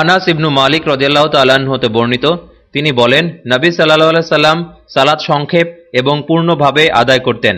আনাস ইবনু মালিক রদিয়াল্লাহ তাল্লাহ্ন হতে বর্ণিত, তিনি বলেন, নবী সাল্লাহ সাল্লাম সালাত সংক্ষেপ এবং পূর্ণভাবে আদায় করতেন।